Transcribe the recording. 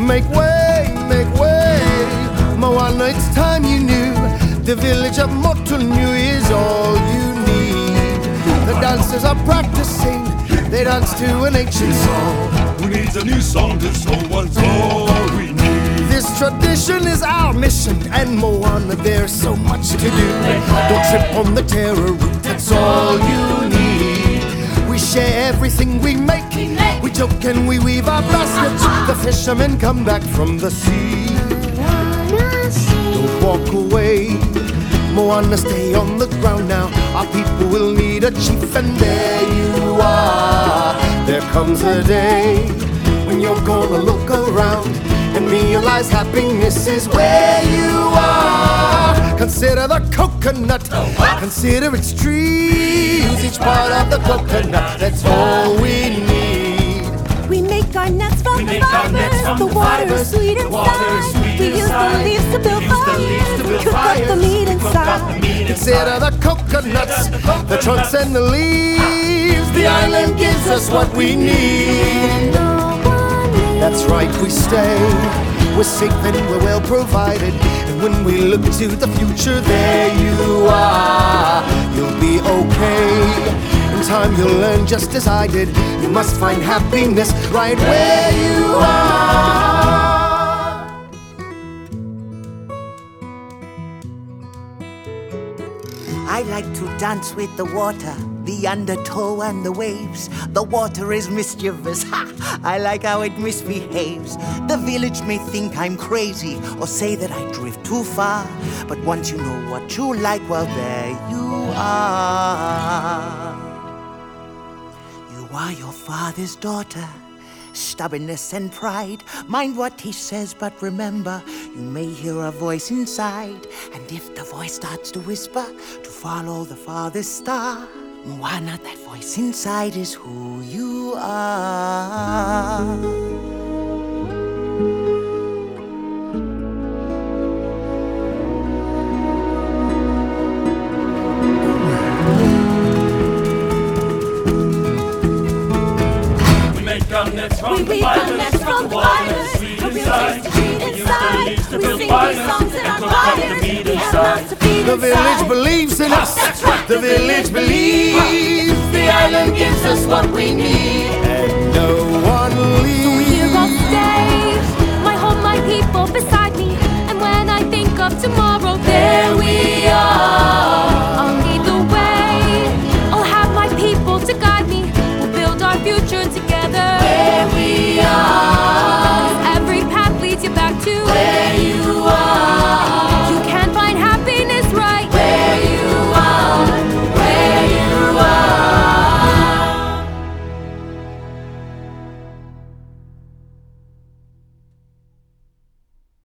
make way. Make way. Moana, it's time you knew. The village of Motunui is all you need. The dancers are practicing. They dance to an ancient song. Who needs a new song? This old one's all we need. This tradition is our mission, and Moana, there's so much to do. Don't trip on the taro root, that's all you need. Share everything we make. We joke and we weave our baskets. Uh-huh. The fishermen come back from the sea. Don't walk away. Moana, stay on the ground now. Our people will need a chief, and there you are. There comes a day when you're gonna look around and realize happiness is where you are. Consider the coconut, consider its trees, each part of the coconut. That's all we need. We make our nets from We the make our nets fibers. from The the water fibers. is sweet The water is inside. We use the leaves to build We the fires to and build cook up the meat We cook up the inside. Consider the coconuts, the trunks and the leaves. The island gives us what we need. No one leaves. That's right, we stay. We're safe and we're well provided. When we look to the future, there you are. You'll be okay. In time, you'll learn just as I did. You must find happiness right where you are. I like to dance with the water, the undertow and the waves. The water is mischievous. Ha! I like how it misbehaves. The village may think I'm crazy or say that I drift too far. But once you know what you like, well, there you are. You are your father's daughter. Stubbornness and pride. Mind what he says, but remember, you may hear a voice inside. And if the voice starts to whisper, to follow the father's star. Moana, that voice inside is who you are. We make our nets from We the weave our fibers. nets from the water is fibers. sweet we inside. We use the inside. leaves to We build sing fires these songs in and our cook up the fires. meat We have inside. Mouths to feed The village believes in us. The village believes. The island gives us what we need. And no one So here I'll leaves.